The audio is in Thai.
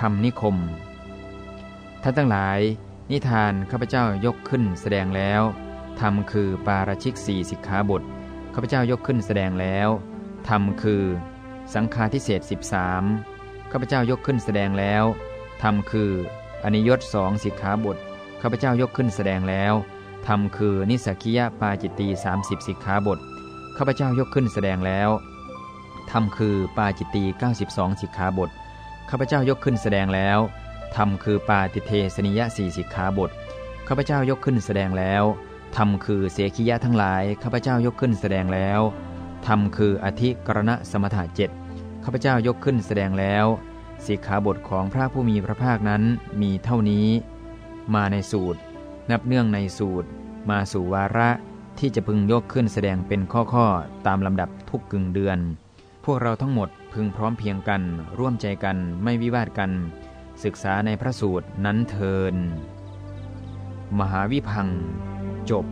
คำนิคม ท่านทั้งหลาย นิทานข้าพเจ้ายกขึ้นแสดงแล้วธรรมคือปาราชิกสี่สิกขาบทข้าพเจ้ายกขึ้นแสดงแล้วธรรมคือ สังฆาทิเศษ13ข้าพเจ้ายกขึ้นแสดงแล้วธรรมคืออนิยตสองสิกขาบทข้าพเจ้ายกขึ้นแสดงแล้วธรรมคือนิสักิยปาจิตตี30 สิกขาบทข้าพเจ้ายกขึ้นแสดงแล้วธรรมคือปาจิตตี92 สิกขาบท ข้าพเจ้ายกขึ้นแสดงแล้วธรรมคือปาติเทสนิยะสี่สิกขาบทข้าพเจ้ายกขึ้นแสดงแล้วธรรมคือเสขียะทั้งหลายข้าพเจ้ายกขึ้นแสดงแล้วธรรมคืออธิกรณะสมถะเจ็ดข้าพเจ้ายกขึ้นแสดงแล้วสิกขาบทของพระผู้มีพระภาคนั้นมีเท่านี้ มาในสูตร นับเนื่องในสูตร มาสู่วาระที่จะพึงยกขึ้นแสดงเป็นข้อๆตามลำดับทุกกึ่งเดือน วกเราทั้งหมดพึงพร้อมเพียงกัน ร่วมใจกันไม่วิวาทกัน ศึกษาในพระสูตรนั้นเทิน มหาวิพัง จบ